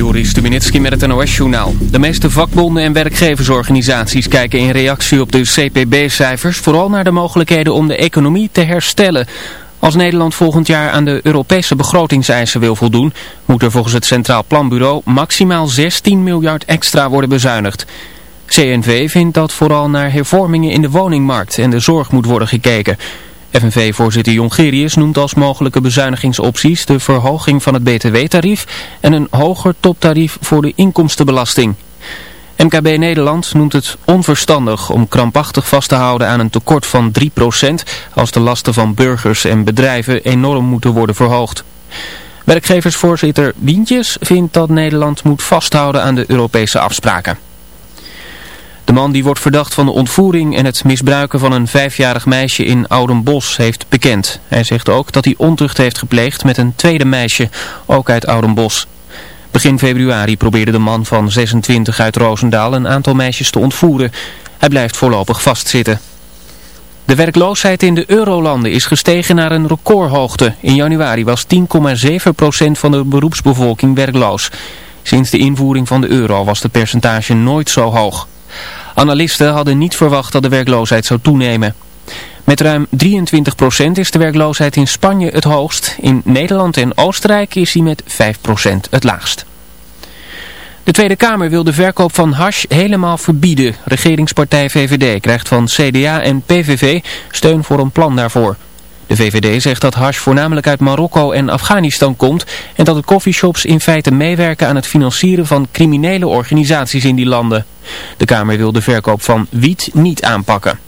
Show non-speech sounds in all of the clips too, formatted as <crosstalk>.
Joris Stubenitski met het NOS-journaal. De meeste vakbonden en werkgeversorganisaties kijken in reactie op de CPB-cijfers vooral naar de mogelijkheden om de economie te herstellen. Als Nederland volgend jaar aan de Europese begrotingseisen wil voldoen, moet er volgens het Centraal Planbureau maximaal 16 miljard extra worden bezuinigd. CNV vindt dat vooral naar hervormingen in de woningmarkt en de zorg moet worden gekeken. FNV-voorzitter Jongerius noemt als mogelijke bezuinigingsopties de verhoging van het btw-tarief en een hoger toptarief voor de inkomstenbelasting. MKB Nederland noemt het onverstandig om krampachtig vast te houden aan een tekort van 3% als de lasten van burgers en bedrijven enorm moeten worden verhoogd. Werkgeversvoorzitter Wientjes vindt dat Nederland moet vasthouden aan de Europese afspraken. De man die wordt verdacht van de ontvoering en het misbruiken van een vijfjarig meisje in Oudenbos heeft bekend. Hij zegt ook dat hij ontucht heeft gepleegd met een tweede meisje, ook uit Oudenbos. Begin februari probeerde de man van 26 uit Roosendaal een aantal meisjes te ontvoeren. Hij blijft voorlopig vastzitten. De werkloosheid in de eurolanden is gestegen naar een recordhoogte. In januari was 10,7% van de beroepsbevolking werkloos. Sinds de invoering van de euro was het percentage nooit zo hoog. Analisten hadden niet verwacht dat de werkloosheid zou toenemen. Met ruim 23% is de werkloosheid in Spanje het hoogst. In Nederland en Oostenrijk is die met 5% het laagst. De Tweede Kamer wil de verkoop van hash helemaal verbieden. Regeringspartij VVD krijgt van CDA en PVV steun voor een plan daarvoor. De VVD zegt dat hash voornamelijk uit Marokko en Afghanistan komt en dat de coffeeshops in feite meewerken aan het financieren van criminele organisaties in die landen. De Kamer wil de verkoop van wiet niet aanpakken.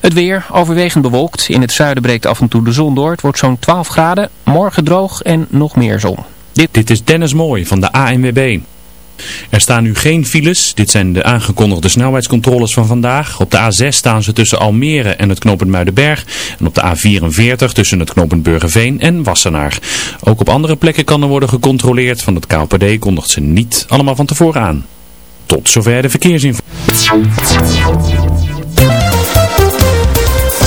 Het weer overwegend bewolkt. In het zuiden breekt af en toe de zon door. Het wordt zo'n 12 graden. Morgen droog en nog meer zon. Dit, dit is Dennis Mooi van de ANWB. Er staan nu geen files. Dit zijn de aangekondigde snelheidscontroles van vandaag. Op de A6 staan ze tussen Almere en het knooppunt Muidenberg. En op de A44 tussen het knooppunt Burgerveen en Wassenaar. Ook op andere plekken kan er worden gecontroleerd. Van het KPD kondigt ze niet allemaal van tevoren aan. Tot zover de verkeersinformatie.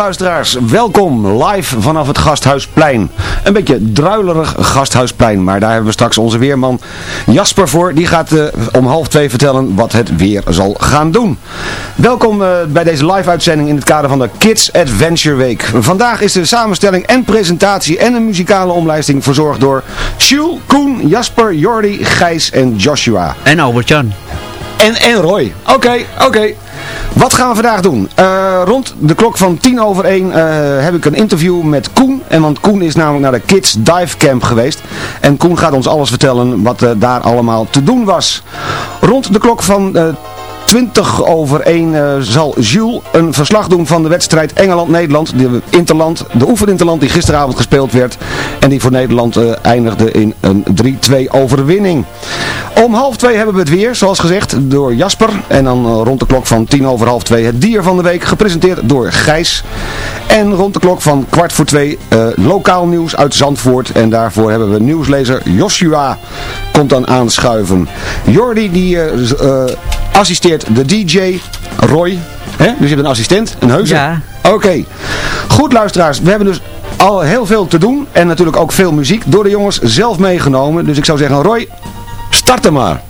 Luisteraars, welkom live vanaf het Gasthuisplein. Een beetje druilerig Gasthuisplein, maar daar hebben we straks onze weerman Jasper voor. Die gaat uh, om half twee vertellen wat het weer zal gaan doen. Welkom uh, bij deze live uitzending in het kader van de Kids Adventure Week. Vandaag is de samenstelling en presentatie en een muzikale omlijsting verzorgd door Jules, Koen, Jasper, Jordi, Gijs en Joshua. En Albert-Jan. En, en Roy. Oké, okay, oké. Okay. Wat gaan we vandaag doen? Uh, rond de klok van tien over één uh, heb ik een interview met Koen. En want Koen is namelijk naar de Kids Dive Camp geweest. En Koen gaat ons alles vertellen wat uh, daar allemaal te doen was. Rond de klok van 20 over 1 uh, zal Jules een verslag doen van de wedstrijd Engeland-Nederland. De Interland, de oefeninterland die gisteravond gespeeld werd. En die voor Nederland eindigde in een 3-2 overwinning. Om half 2 hebben we het weer, zoals gezegd, door Jasper. En dan uh, rond de klok van 10 over half 2 het dier van de week, gepresenteerd door Gijs. En rond de klok van kwart voor 2 lokaal nieuws uit Zandvoort. En daarvoor hebben we nieuwslezer Joshua komt dan aanschuiven. Jordi die assisteert de DJ Roy. Hè? Dus je hebt een assistent, een heuse. Ja. Oké. Okay. Goed luisteraars, we hebben dus al heel veel te doen. En natuurlijk ook veel muziek door de jongens zelf meegenomen. Dus ik zou zeggen, Roy, Tartamar.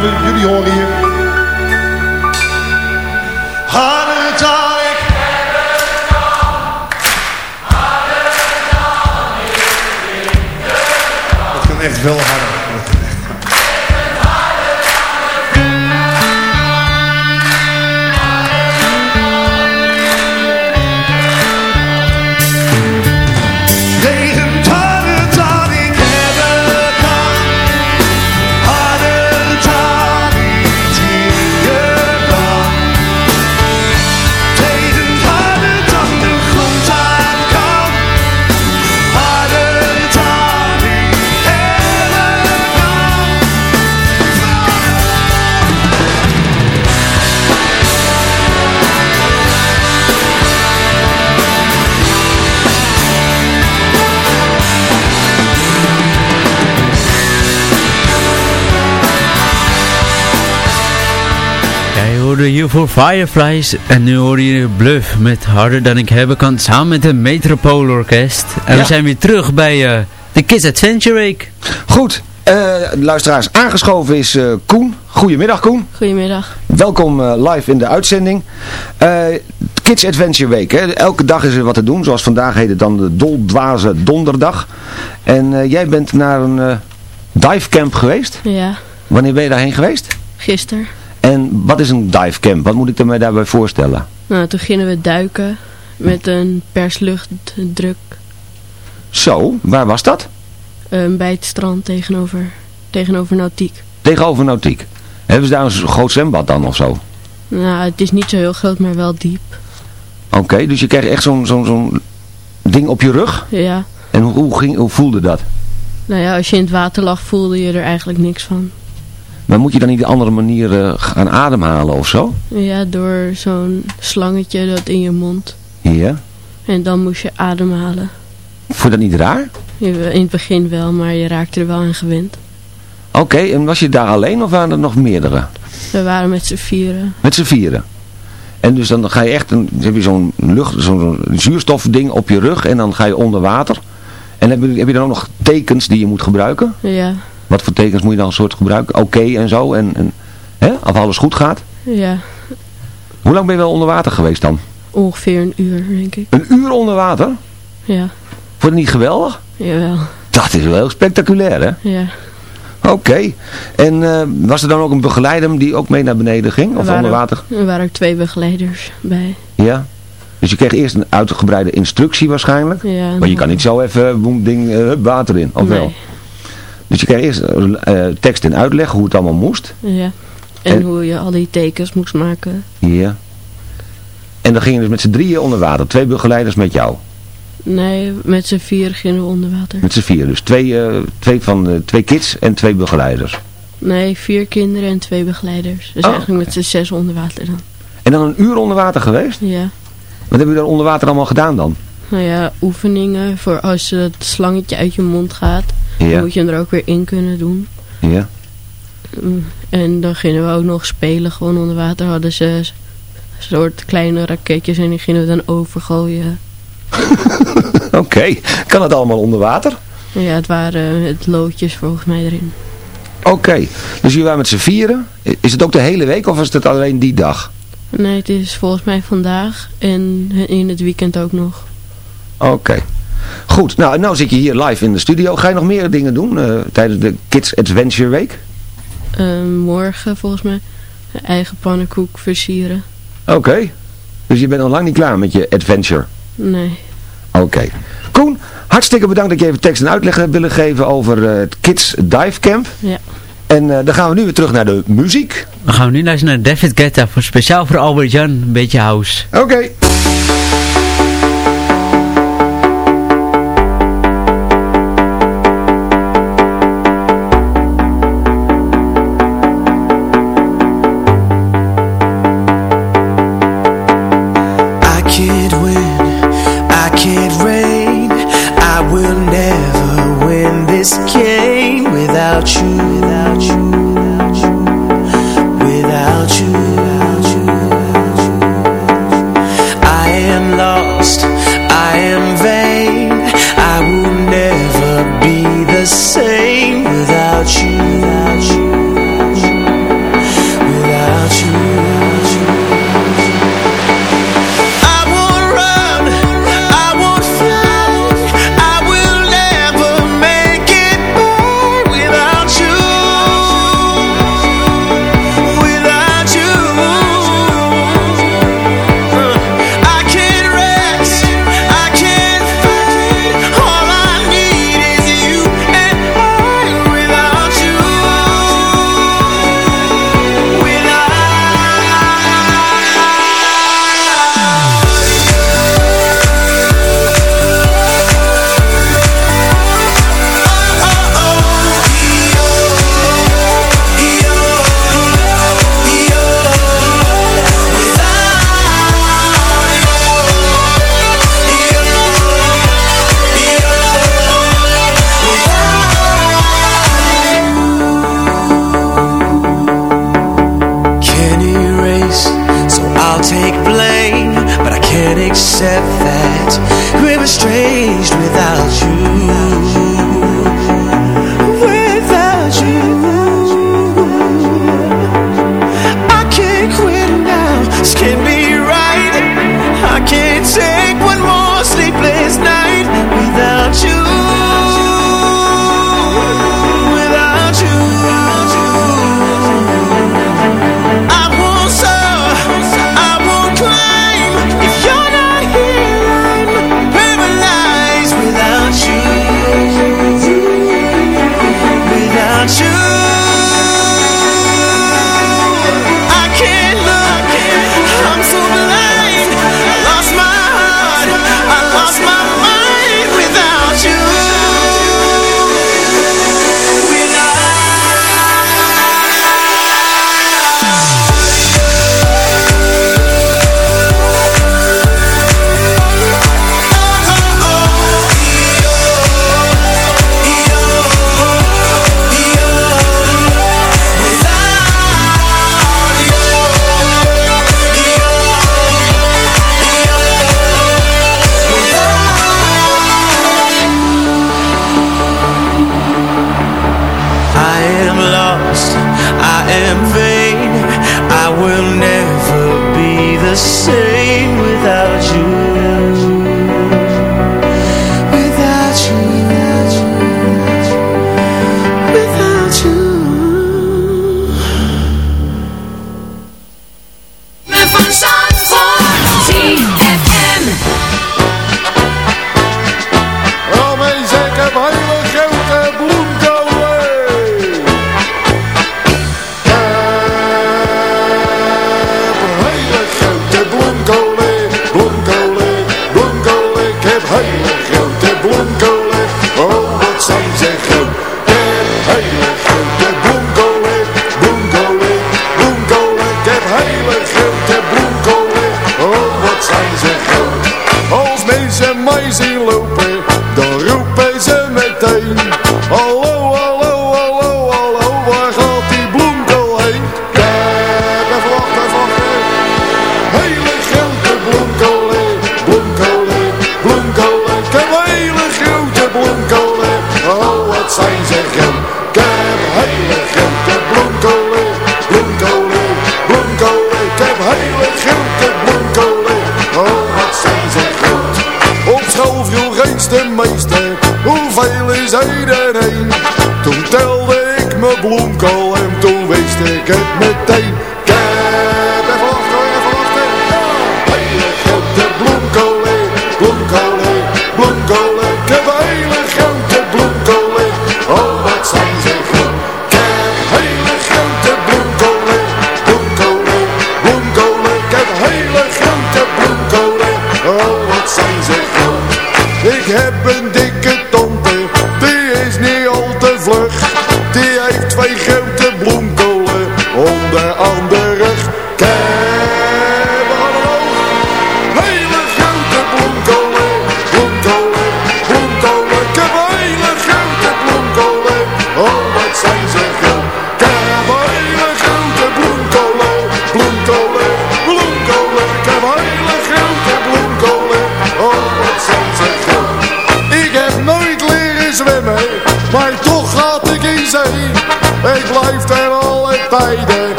Wil ik jullie horen hier. Harder dan ik Het kan echt wel harder. Hoorde hiervoor Fireflies en nu hoor je Bluff met Harder Dan Ik Hebben Kan samen met het Metropoolorkest. En Ja. we zijn weer terug bij eh de Kids Adventure Week. Goed, eh, luisteraars, aangeschoven is eh, Koen. Goedemiddag Koen. Goedemiddag. Welkom eh, live in de uitzending. Eh, Kids Adventure Week. Hè. Elke dag is er wat te doen. Zoals vandaag heet het dan de Doldwaze Donderdag. En eh, jij bent naar een eh divecamp geweest. Ja, Wanneer ben je daarheen geweest? gisteren. En wat is een divecamp? Wat moet ik me daarbij voorstellen? Nou, toen gingen we duiken met een persluchtdruk Zo, waar was dat? ehm, bij het strand tegenover, tegenover Nautiek. Tegenover Nautiek. Hebben ze daar een groot zwembad dan of zo? Nou, het is niet zo heel groot, maar wel diep. Oké, dus je krijgt echt zo'n zo'n zo'n ding op je rug. Ja. En hoe, hoe, ging, hoe voelde dat? Nou ja, als je in het water lag, voelde je er eigenlijk niks van. Maar moet je dan niet op een andere manier eh, gaan ademhalen of zo? Ja, door zo'n slangetje dat in je mond. Ja. En dan moest je ademhalen. Vond je dat niet raar? In het begin wel, maar je raakte er wel aan gewend. Oké, en was je daar alleen of waren er nog meerdere? We waren met z'n vieren. Met z'n vieren. En dus dan ga je echt, een, heb je zo'n lucht, zo'n zuurstofding op je rug en dan ga je onder water. En heb je, heb je dan ook nog tekens die je moet gebruiken? Ja, Wat voor tekens moet je dan een soort gebruiken? Oké en zo. En, en hè? of alles goed gaat. ja. Hoe lang ben je wel onder water geweest dan? Ongeveer een uur, denk ik. Een uur onder water? Ja, Vond je het niet geweldig? jawel. Dat is wel heel spectaculair hè? Ja. Oké. En eh, was er dan ook een begeleider die ook mee naar beneden ging? Of onder water? Er waren ook twee begeleiders bij. Ja. Dus je kreeg eerst een uitgebreide instructie waarschijnlijk. Ja, Maar je kan niet zo even boem ding hup, water in, of wel? Dus je kreeg eerst eh, eh, tekst en uitleg hoe het allemaal moest. Ja. En, En- hoe je al die tekens moest maken. Ja. En dan gingen dus met z'n drieën onder water. Twee begeleiders met jou. Nee, met z'n vier gingen we onder water. Met z'n vier. Dus twee, eh, twee, van, twee kids en twee begeleiders. Nee, vier kinderen en twee begeleiders. Dus Oh, eigenlijk met z'n zes onder water dan. En dan een uur onder water geweest? Ja. Wat hebben jullie daar onder water allemaal gedaan dan? Nou ja, oefeningen voor als het slangetje uit je mond gaat. Ja. Dan moet je hem er ook weer in kunnen doen. Ja. Mm, En dan gingen we ook nog spelen. Gewoon onder water hadden ze een soort kleine raketjes en die gingen we dan overgooien. <laughs> Oké. Kan het allemaal onder water? Ja, het waren het loodjes volgens mij erin. Oké. Dus jullie waren met z'n vieren. Is het ook de hele week of is het alleen die dag? Nee, het is volgens mij vandaag en in het weekend ook nog. Oké. Goed, nou, nou zit je hier live in de studio. Ga je nog meer dingen doen eh, tijdens de Kids Adventure Week? Eh, morgen volgens mij eigen pannenkoek versieren. Oké. Dus je bent nog lang niet klaar met je adventure? Nee. Oké. Koen, hartstikke bedankt dat je even tekst en uitleg hebt willen geven over eh, het Kids Dive Camp. Ja. En eh, dan gaan we nu weer terug naar de muziek. Dan gaan we nu luisteren naar David Guetta, voor, speciaal voor Albert Jan, een beetje house. Oké. The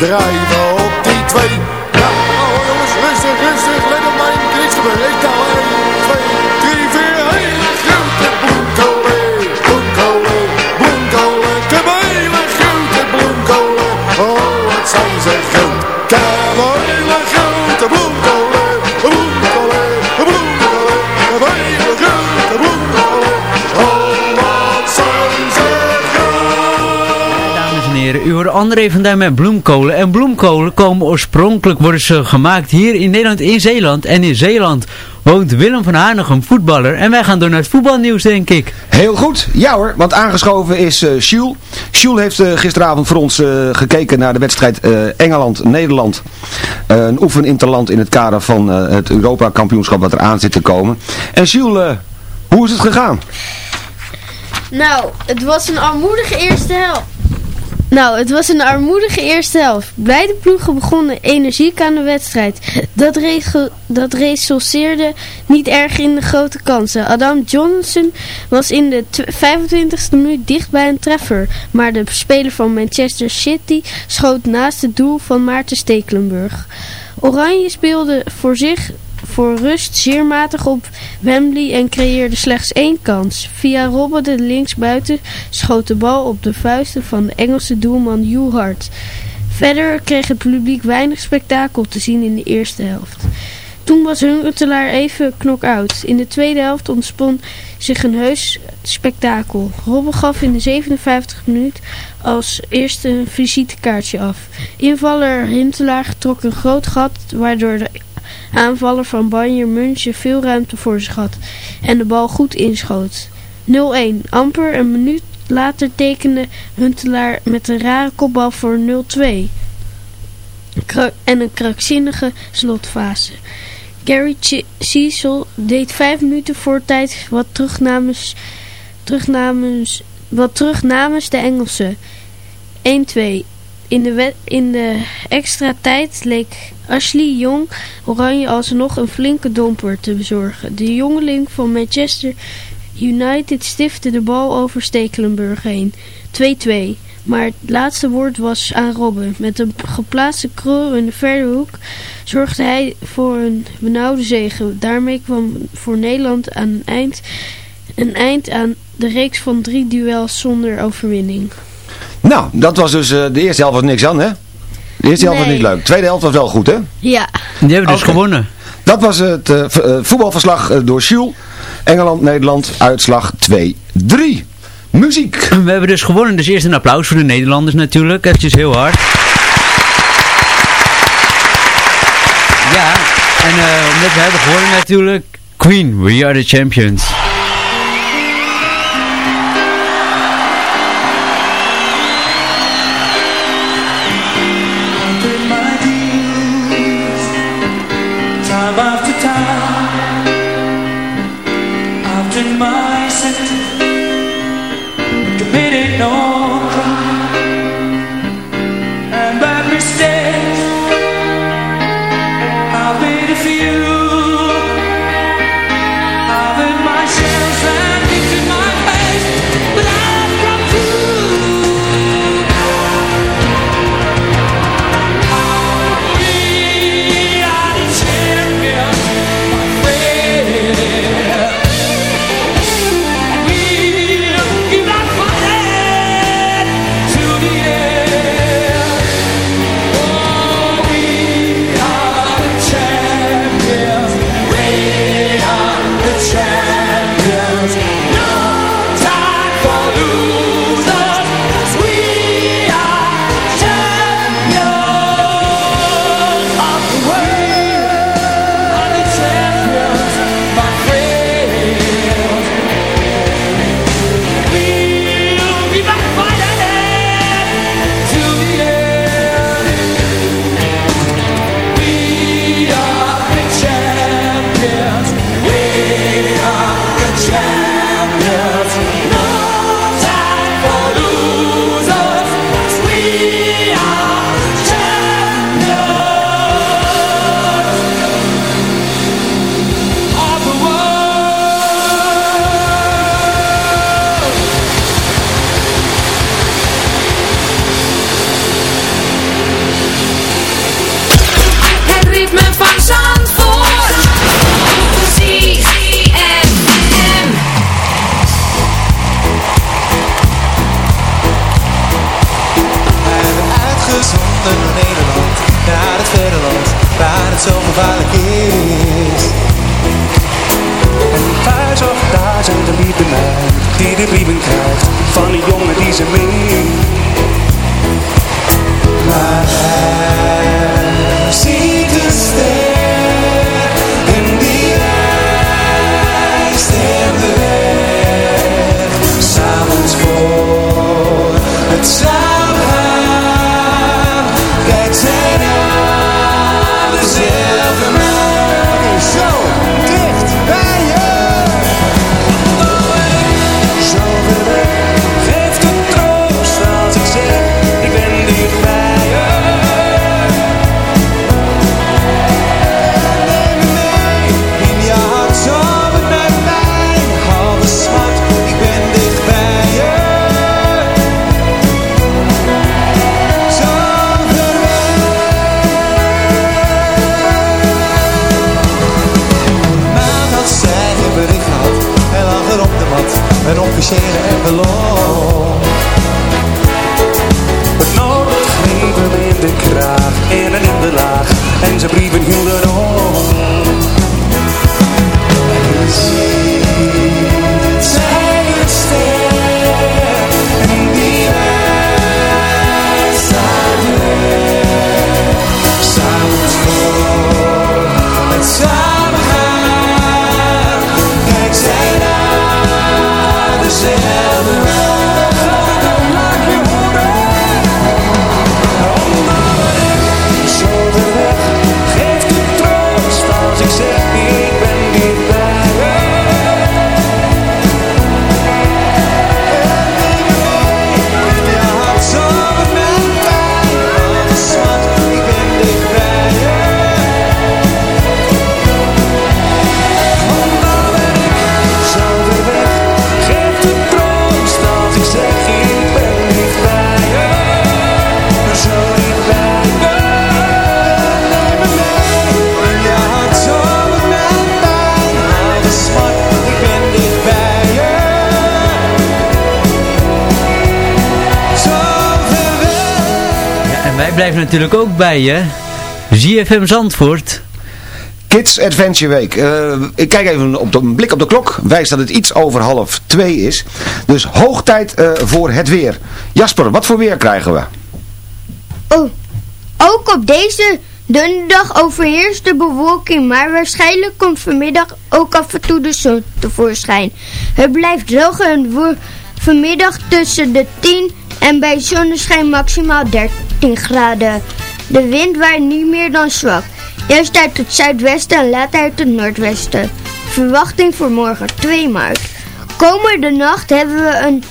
Драк André van Duin met bloemkolen. En bloemkolen komen oorspronkelijk, worden ze gemaakt hier in Nederland, in Zeeland. En in Zeeland woont Willem van Hanegem, voetballer. En wij gaan door naar het voetbalnieuws, denk ik. Heel goed, ja hoor, want aangeschoven is eh Jules. Jules heeft eh, gisteravond voor ons eh, gekeken naar de wedstrijd eh, Engeland-Nederland. Een oefeninterland in het kader van eh, het Europa-kampioenschap wat er aan zit te komen. En Jules, hoe is het gegaan? Nou, het was een armoedige eerste helft. Nou, het was een armoedige eerste helft. Beide ploegen begonnen energiek aan de wedstrijd. Dat, rege- dat niet erg in de grote kansen. Adam Johnson was in de tw- 25e minuut dicht bij een treffer. Maar de speler van Manchester City schoot naast het doel van Maarten Stekelenburg. Oranje speelde voor zich voor rust zeer matig op Wembley en creëerde slechts één kans. Via Robben de linksbuiten schoot de bal op de vuisten van de Engelse doelman Hugh Hart. Verder kreeg het publiek weinig spektakel te zien in de eerste helft. Toen was Huntelaar even knock-out. In de tweede helft ontspon zich een heus spektakel. Robben gaf in de 57 minuut als eerste een visitekaartje af. Invaller Huntelaar trok een groot gat waardoor de aanvaller van Bayern München veel ruimte voor zich had en de bal goed inschoot. 0-1. Amper een minuut later tekende Huntelaar met een rare kopbal voor 0-2. Kra- En een krankzinnige slotfase. Gary Cecil deed vijf minuten voor tijd wat terug namens, wat terug namens de Engelsen. 1-2. In de, in de extra tijd leek Ashley Jong Oranje alsnog een flinke domper te bezorgen. De jongeling van Manchester United stifte de bal over Stekelenburg heen. 2-2. Maar het laatste woord was aan Robben. Met een geplaatste krul in de verre hoek zorgde hij voor een benauwde zegen. Daarmee kwam voor Nederland aan een eind, een eind aan de reeks van drie duels zonder overwinning. Nou, dat was dus eh, de eerste helft was niks aan, hè? De eerste helft was niet leuk. De tweede helft was wel goed, hè? Ja. Die hebben dus gewonnen. Dat was het eh, eh, voetbalverslag door Jules. Engeland-Nederland, uitslag 2-3. Muziek. We hebben dus gewonnen, dus eerst een applaus voor de Nederlanders natuurlijk. Eventjes heel hard. Ja, en eh, omdat we hebben gewonnen natuurlijk. Queen, we are the champions. Natuurlijk ook bij je. ZFM Zandvoort. Kids Adventure Week. Eh, ik kijk even op de, een blik op de klok. Wijst dat het iets over half twee is. Dus hoog tijd eh, voor het weer. Jasper, wat voor weer krijgen we? Oh, ook op deze dunne dag overheerst de bewolking, maar waarschijnlijk komt vanmiddag ook af en toe de zon tevoorschijn. Het blijft droog en vanmiddag tussen de 10 en bij zonneschijn maximaal 13 graden. De wind waait niet meer dan zwak. Eerst uit het zuidwesten en later uit het noordwesten. Verwachting voor morgen 2 maart. Komende nacht hebben we een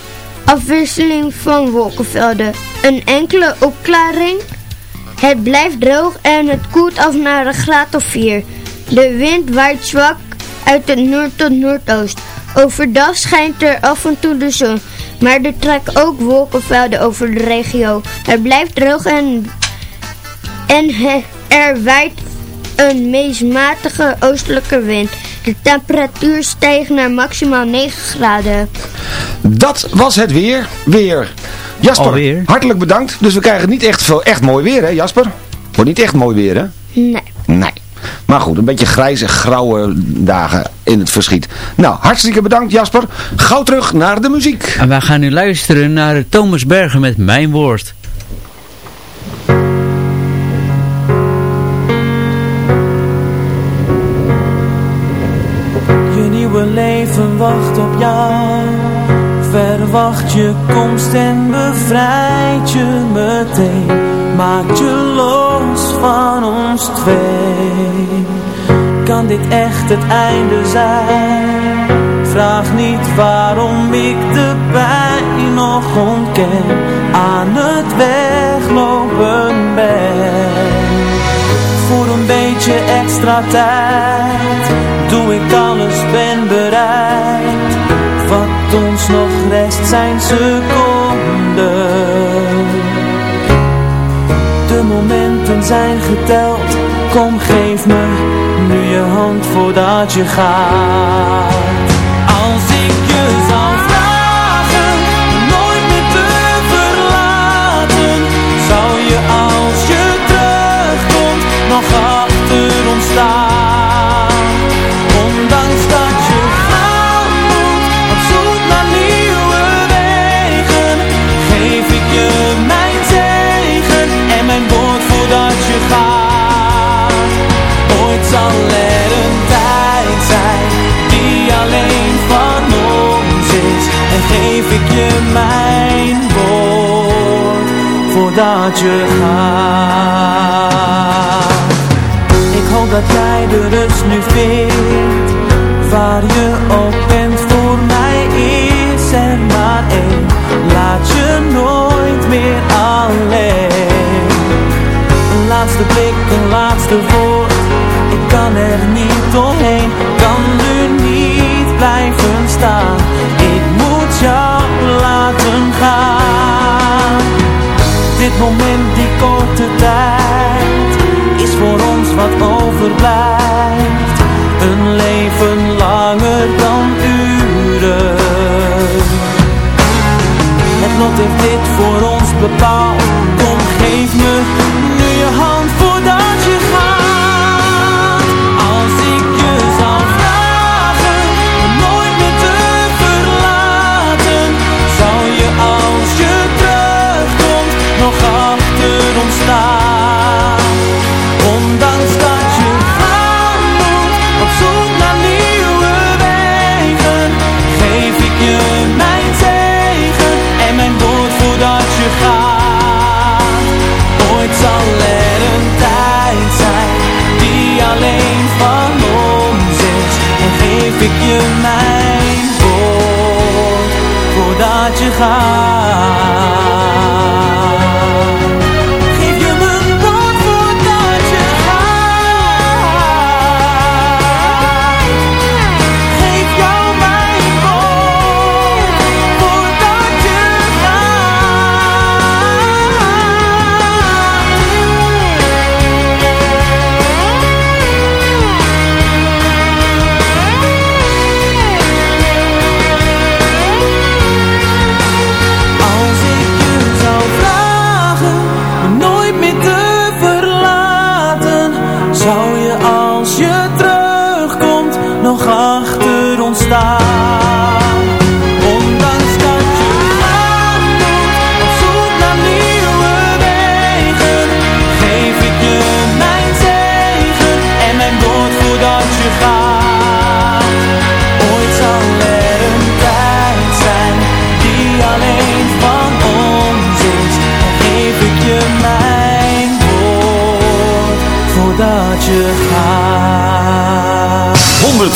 afwisseling van wolkenvelden. Een enkele opklaring. Het blijft droog en het koelt af naar een graad of 4. De wind waait zwak uit het noord tot noordoost. Overdag schijnt er af en toe de zon, maar er trekken ook wolkenvelden over de regio. Het blijft droog en, en he- er waait een meest matige oostelijke wind. De temperatuur stijgt naar maximaal 9 graden. Dat was het weer. Weer. Jasper, Alweer? hartelijk bedankt. Dus we krijgen niet echt, veel, echt mooi weer, hè Jasper? Wordt niet echt mooi weer, hè? Nee. Nee. Maar goed, een beetje grijze, grauwe dagen in het verschiet. Nou, hartstikke bedankt Jasper. Gauw terug naar de muziek. En wij gaan nu luisteren naar Thomas Bergen met Mijn Woord. Je nieuwe leven wacht op jou. Verwacht je komst en bevrijdt je meteen. Maakt je los van ons twee. Kan dit echt het einde zijn? Vraag niet waarom ik de pijn nog ontken. Aan het weglopen ben. Voor een beetje extra tijd doe ik alles, ben bereid. Wat ons nog rest zijn seconden. De momenten zijn geteld, kom geef me nu je hand voordat je gaat. Zal er een tijd zijn die alleen van ons is. En geef ik je mijn woord voordat je gaat. Ik hoop dat jij de rust nu vindt. Waar je ook bent voor mij is er maar één. Laat je nooit meer alleen. Een laatste blik, een laatste woord kan er niet omheen Kan nu niet blijven staan. Ik moet jou laten gaan. Dit moment, die korte tijd Is voor ons wat overblijft. Een leven langer dan uren. Het lot heeft dit voor ons bepaald je mijn woord voordat je gaat.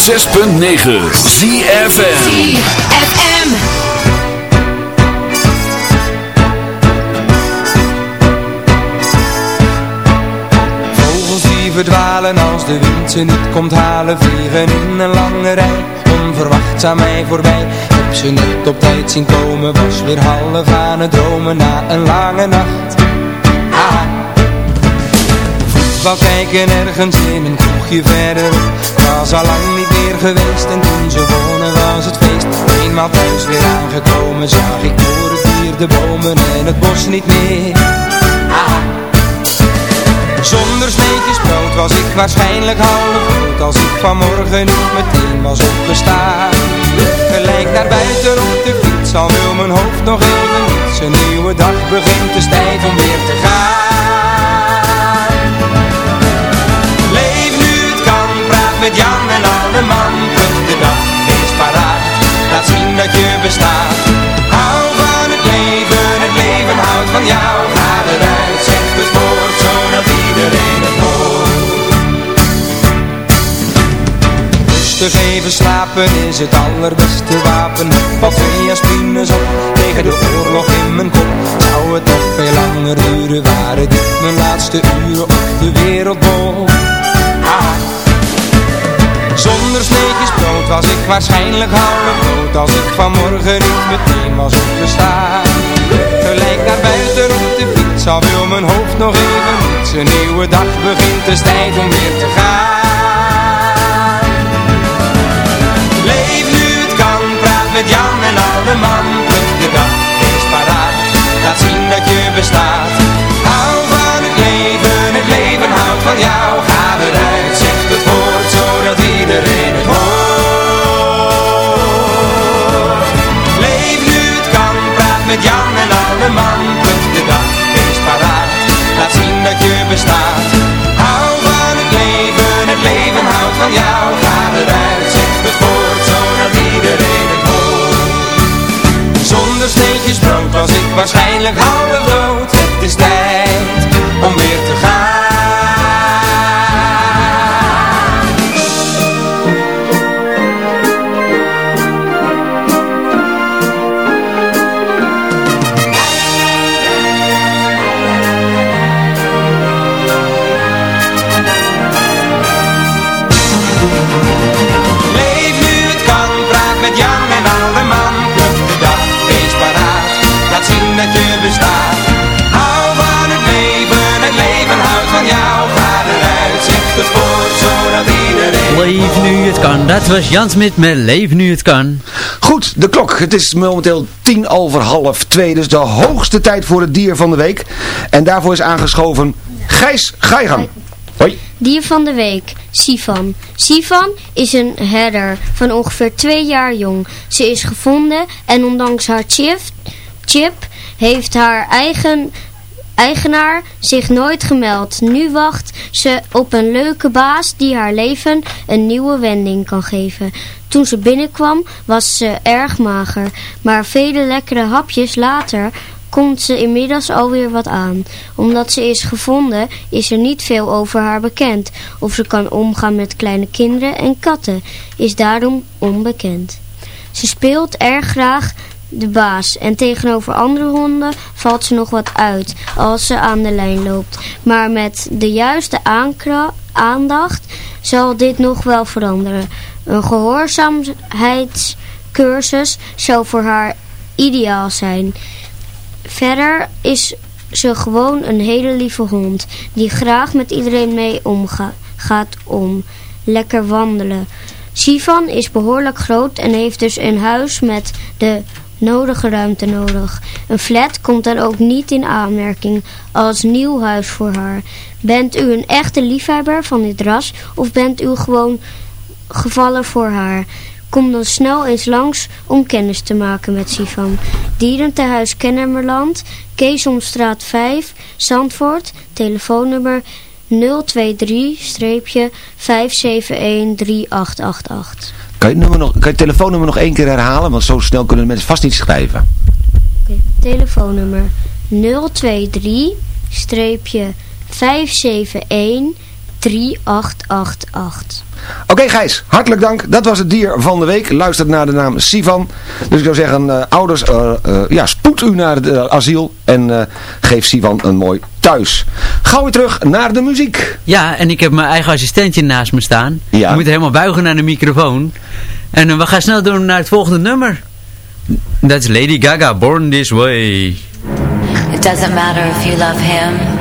106.9 ZFM. FM. Vogels die verdwalen als de wind ze niet komt halen Vliegen in een lange rij, onverwachts aan mij voorbij Heb ze net op tijd zien komen, was weer half aan het dromen Na een lange nacht Voetbal kijken ergens in een kroegje verder. Was al lang niet meer geweest en toen ze wonen was het feest. Eenmaal thuis weer aangekomen zag ik door het dier de bomen en het bos niet meer. Zonder sneetjes brood was ik waarschijnlijk half dood Als ik vanmorgen niet meteen was opgestaan. Gelijk naar buiten op de fiets Al wil mijn hoofd nog even niets Een nieuwe dag begint, het is tijd om weer te gaan Slapen is het allerbeste wapen. Wat twee op tegen de oorlog in mijn kop. Zou het nog veel langer duren, waren dit mijn laatste uren op de wereldbol. Ah. Zonder sneetjes brood was ik waarschijnlijk half dood Als ik vanmorgen niet meteen was opgestaan. Gelijk naar buiten op de fiets Al wil mijn hoofd nog even niets Een nieuwe dag begint, het is tijd om weer te gaan met Jan en alle man de dag, wees paraat. Laat zien dat je bestaat. Hou van het leven, het leven houdt van jou. Ga eruit, zeg het woord, zodat iedereen het hoort. Leef nu het kan, praat met Jan en alle man de dag, wees paraat. Laat zien dat je bestaat waarschijnlijk. half je bestaat Hou van het leven, het leven houdt van jou Ga eruit, zeg het woord, zodat iedereen Leef nu het kan. Dat was Jan Smit met Leef nu het kan. Goed, de klok. Het is momenteel tien over half twee. Dus de hoogste tijd voor het dier van de week. En daarvoor is aangeschoven Gijs, ga je gang. Hoi. Dier van de week, Sivan. Sivan is een herder van ongeveer twee jaar jong. Ze is gevonden en ondanks haar chip, chip heeft haar eigen eigenaar zich nooit gemeld. Nu wacht ze op een leuke baas die haar leven een nieuwe wending kan geven. Toen ze binnenkwam was ze erg mager, maar vele lekkere hapjes later komt ze inmiddels alweer wat aan. Omdat ze is gevonden is er niet veel over haar bekend. Of ze kan omgaan met kleine kinderen en katten is daarom onbekend. Ze speelt erg graag de baas en tegenover andere honden valt ze nog wat uit als ze aan de lijn loopt. Maar met de juiste aandacht zal dit nog wel veranderen. Een gehoorzaamheidscursus zou voor haar ideaal zijn. Verder is ze gewoon een hele lieve hond die graag met iedereen mee omgaat gaat om. Lekker wandelen. Sivan is behoorlijk groot en heeft dus een huis met de nodige ruimte nodig. Een flat komt dan ook niet in aanmerking als nieuw huis voor haar. Bent u een echte liefhebber van dit ras of bent u gewoon gevallen voor haar? Kom dan snel eens langs om kennis te maken met Sivan. Dierentehuis Kennemerland, Keesomstraat 5, Zandvoort, telefoonnummer 023-571-3888. Kan je, nummer nog, kan je telefoonnummer nog één keer herhalen? Want zo snel kunnen de mensen vast niet schrijven. Telefoonnummer 023 571 3888. Oké Gijs, hartelijk dank. Dat was het dier van de week. Luister naar de naam Sivan. Dus ik zou zeggen, eh, ouders, eh, eh, ja, spoed u naar het asiel en eh, geef Sivan een mooi thuis. Gauw weer terug naar de muziek. Ja, en ik heb mijn eigen assistentje naast me staan. Ja. Je moet helemaal buigen naar de microfoon. En we gaan snel door naar het volgende nummer. Dat is Lady Gaga, Born This Way. It doesn't matter if you love him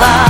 Far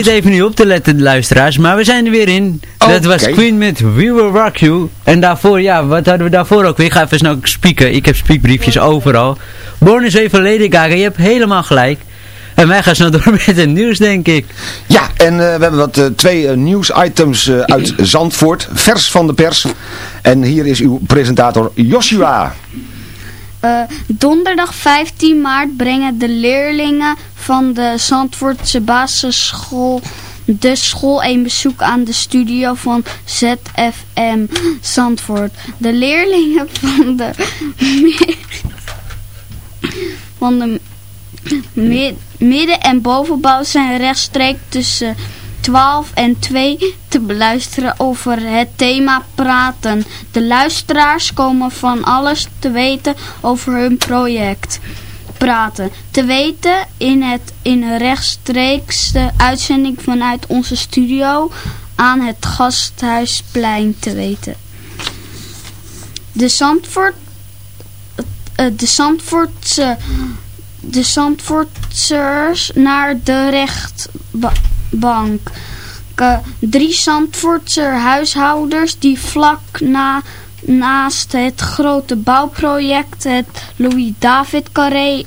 Zitten even niet op te letten, luisteraars, maar we zijn er weer in. Dat was. Queen met We Will Rock You. En daarvoor, ja, wat hadden we daarvoor ook weer? Ik ga even snel spieken. Ik heb spiekbriefjes overal. Born is even Lady Gaga, je hebt helemaal gelijk. En wij gaan snel door <laughs> met het nieuws, denk ik. Ja, en eh, we hebben wat eh, twee eh, nieuwsitems uit Zandvoort. Vers van de pers. En hier is uw presentator Joshua. Eh, donderdag 15 maart brengen de leerlingen van de Zandvoortse basisschool de school een bezoek aan de studio van ZFM Zandvoort. De leerlingen <laughs> van de van de mi- midden- en bovenbouw zijn rechtstreeks tussen 12 en 2 te beluisteren over het thema praten. De luisteraars komen van alles te weten over hun project. Praten. Te weten in, het, in een rechtstreekse uitzending vanuit onze studio aan het Gasthuisplein te weten. De Zandvoort eh, de Zandvoortse de Zandvoortsers naar de rechtbank. Eh, Drie Zandvoortse huishouders die vlak na, naast het grote bouwproject het Louis-David Carré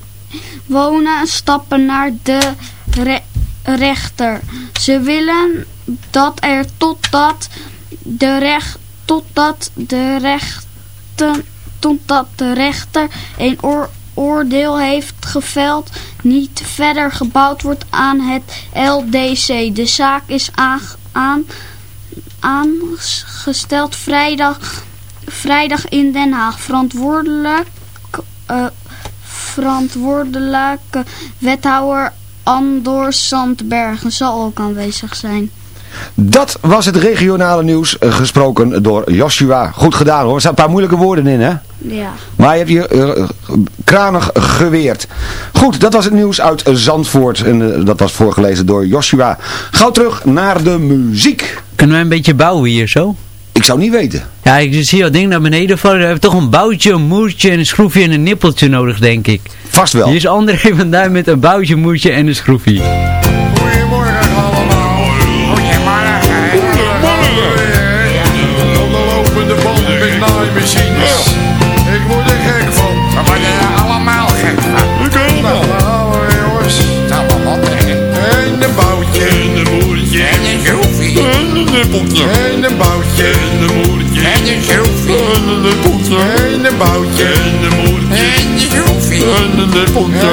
wonen stappen naar de re- rechter. Ze willen dat er totdat de recht totdat de rechten totdat de rechter een oor- oordeel heeft geveld niet verder gebouwd wordt aan het LDC. De zaak is aange- aan, aangesteld vrijdag, vrijdag in Den Haag. Verantwoordelijk, eh, verantwoordelijke wethouder Andor Sandbergen zal ook aanwezig zijn. Dat was het regionale nieuws, eh, gesproken door Joshua. Goed gedaan hoor, er staan een paar moeilijke woorden in hè. Ja. Maar je hebt je eh, kranig geweerd. Goed, dat was het nieuws uit Zandvoort. En eh, dat was voorgelezen door Joshua. Gauw terug naar de muziek. Kunnen wij een beetje bouwen hier zo? Ik zou niet weten. Ja, ik zie dat ding naar beneden vallen. We hebben toch een boutje, een moertje, een schroefje en een nippeltje nodig, denk ik. Vast wel. Hier is André van Duin met een boutje, moertje en een schroefje. machines. Ja. Ik word er gek van. We worden er allemaal gek van. Ik ook wel. Nou, jongens. Nou, wat En een boutje. En een moertje. En een zoefie. En een nippeltje. En een boutje. En een moertje. En een zoefie. En een nippeltje. En een boutje. En een moertje. En een zoefie. En een nippeltje.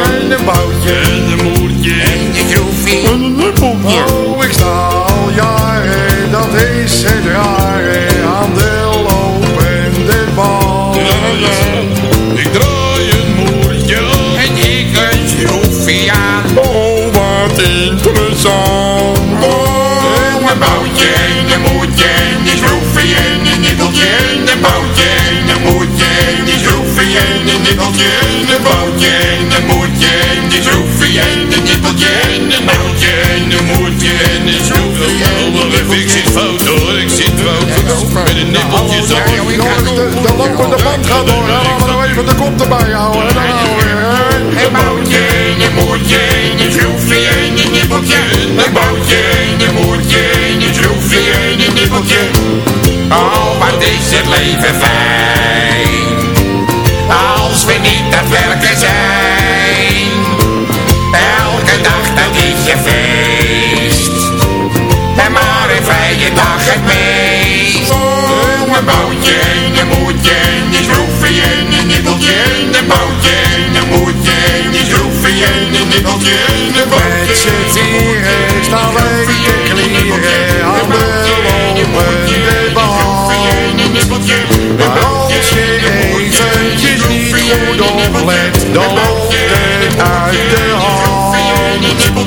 een boutje en een moedje en een schroefje en een nikkeltje en een boutje en een moedje en een schroefje en een nikkeltje en een boutje en een moedje en een schroefje en een nikkeltje en een boutje en een moedje en een schroefje en Ik zit fout ik zit fout. Met een ik. De lopende gaat door. Even de kop erbij houden. En dan houden we. Een boutje en een moedje en een schroefje en een nippeltje en een boutje en een moedje proef je een in nippeltje. Oh, wat is het leven fijn. Als we niet aan het werken zijn. Elke dag dat is je feest. En maar een vrije dag het meest. Oh, een je, en een moedje en een schroefje en een nippeltje en een boutje en een moedje en een schroefje en een nippeltje en een boutje. Het zit hier,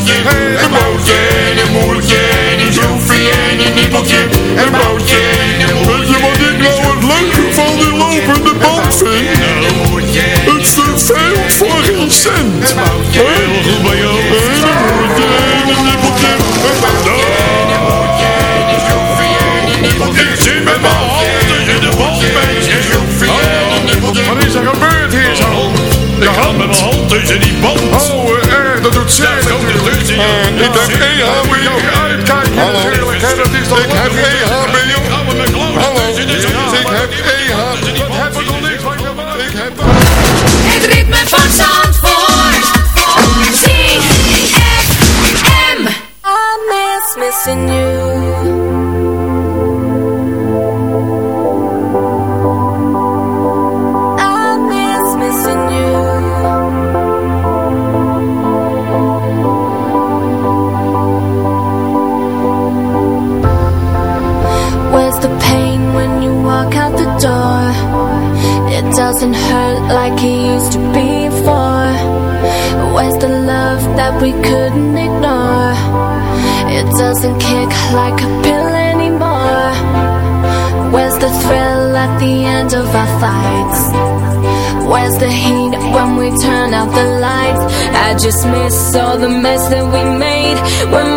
Hey, the heat when we turn out the lights. I just miss all the mess that we made when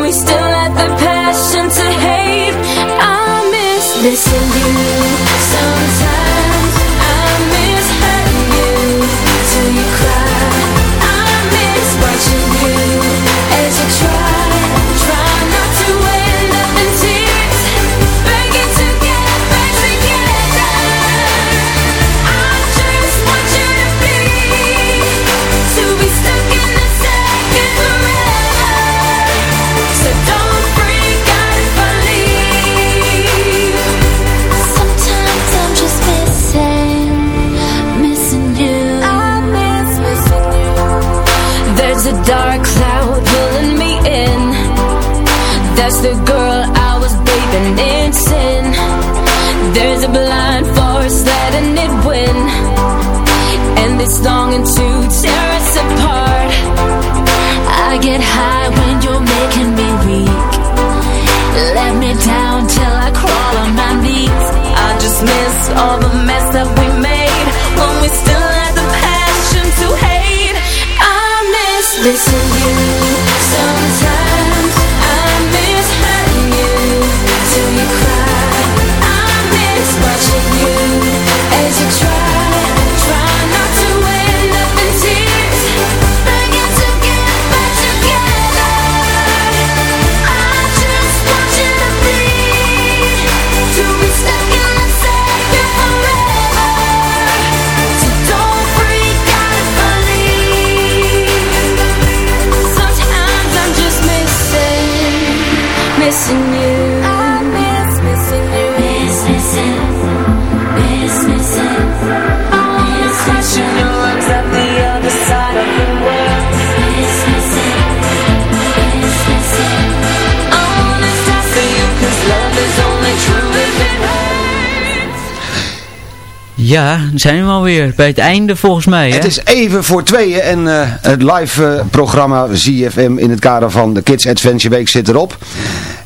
Ja, dan zijn we alweer bij het einde volgens mij. Hè? Het is even voor tweeën en eh, het live eh, programma ZFM in het kader van de Kids Adventure Week zit erop.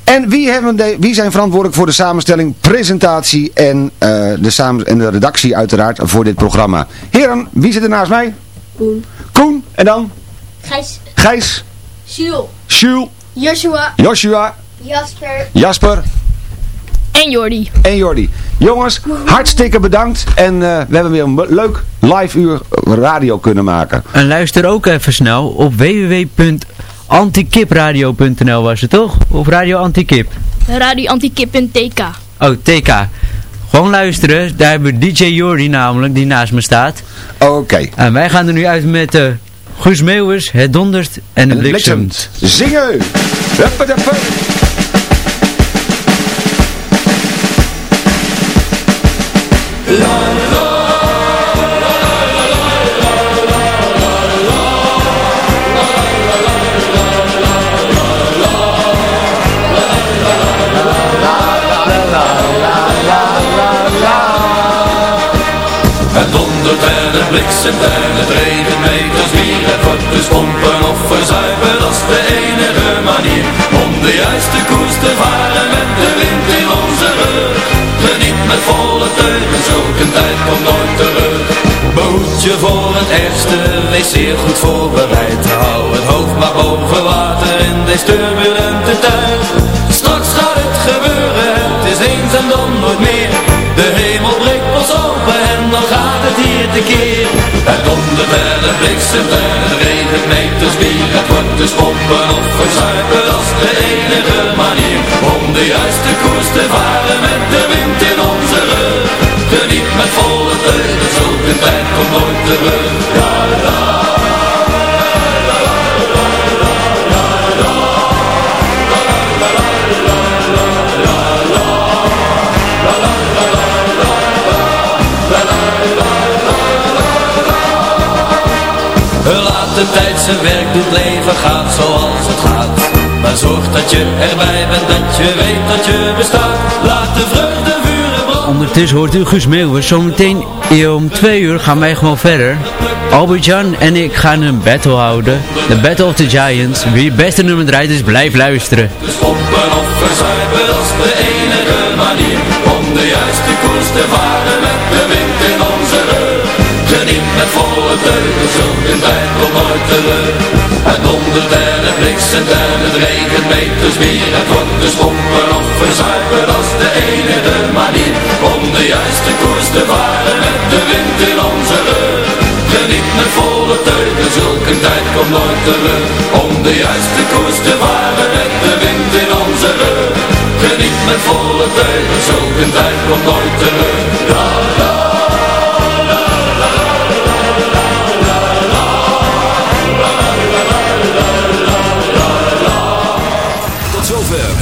En wie, hebben de, wie zijn verantwoordelijk voor de samenstelling, presentatie en, eh, de, samen, en de redactie uiteraard voor dit programma? Heren, wie zit er naast mij? Koen. Koen en dan? Gijs. Gijs, Jules. Jules, Joshua. Joshua, Jasper. Jasper En Jordi. en Jordi. Jongens, hartstikke bedankt en eh, we hebben weer een leuk live uur radio kunnen maken. En luister ook even snel op www.antikipradio.nl was het toch? Of Radio Antikip? Radio Antikip.tk. Oh, TK. Gewoon luisteren, daar hebben we DJ Jordi namelijk, die naast me staat. Oké. En wij gaan er nu uit met uh, Guus Meeuwers, Het Dondert en de En Bliksemt. Zingen! Dondert en het regent meters bier. Het wordt dus pompen of verzuipen, dat is de enige manier. Om de juiste koers te varen met de wind in onze rug. Met volle teugen, zulke tijd komt nooit terug. Behoed voor het ergste, wees zeer goed voorbereid. Hou het hoofd maar boven water in deze turbulente tijd. Straks gaat het gebeuren, het is eens en dan nooit meer. De hemel breekt pas open en dan gaat het hier tekeer. Het dondert en het bliksemt en het regent meters bier. Het wordt dus pompen of verzuipen, dat is de enige manier. Om de juiste koers te varen met de wind in onze rug. Geniet met volle teugen, zulke tijd komt nooit terug. Ja, la, Laat de tijd zijn werk doet, leven gaat zoals het gaat. Maar zorg dat je erbij bent, dat je weet dat je bestaat. Laat de vreugde vuren branden. Ondertussen hoort u Guus Meeuwers. Zometeen eh, om twee uur gaan wij gewoon verder. Albert-Jan en ik gaan een battle houden. De Battle of the Giants. Wie het beste nummer draait is blijf luisteren. Dus pompen of verzuipen, dat is de enige manier. Om de juiste koers te varen met. Het dondert en het bliksemt en het regent meters bier. Het wordt of verzuipen, dat de enige manier. Om de juiste koers te varen met de wind in onze rug. Geniet met volle teugen, zulke tijd komt nooit terug. Om de juiste koers te varen met de wind in onze rug. Geniet met volle teugen, zulke tijd komt nooit terug.